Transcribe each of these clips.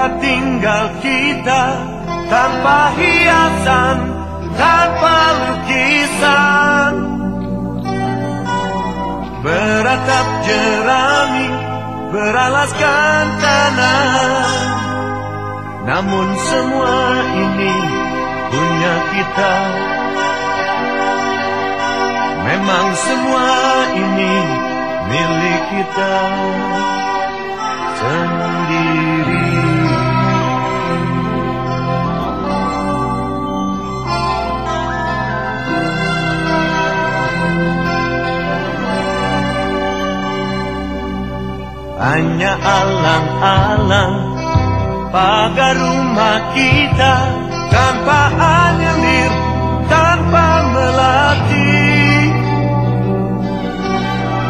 tempat tinggal kita tanpa hiasan, tanpa lukisan. Beratap jerami, beralaskan tanah. Namun semua ini punya kita. Memang semua ini milik kita sendiri. Hanya alang-alang pagar rumah kita tanpa anyelir, tanpa melati.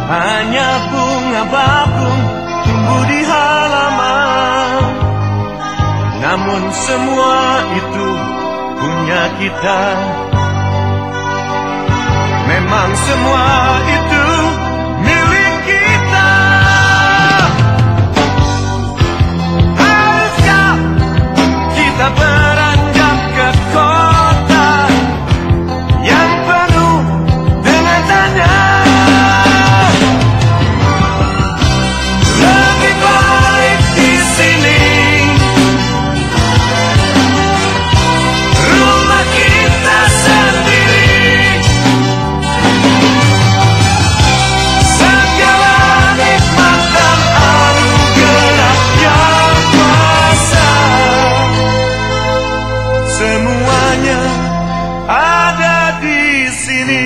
Hanya bunga bakung tumbuh di halaman. Namun semua itu punya kita. Memang semua itu Semuanya ada di sini.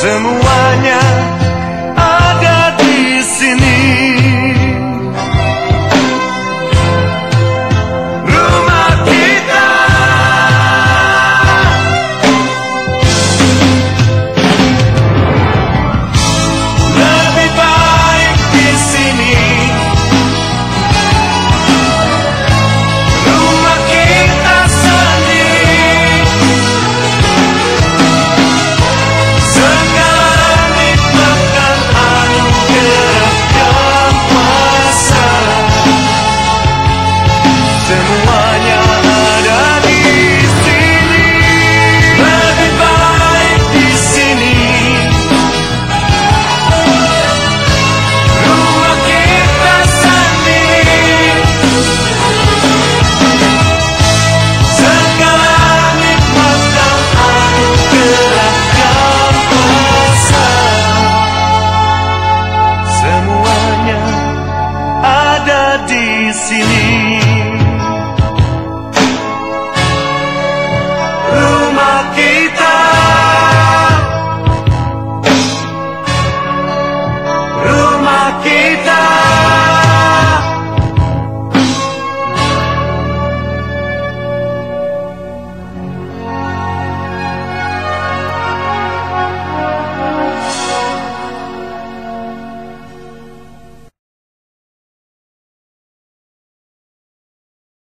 Semuanya seni